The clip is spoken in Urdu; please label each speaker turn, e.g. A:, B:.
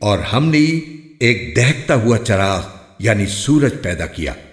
A: اور ہم نے ایک دہتا ہوا چراغ یعنی سورج پیدا کیا۔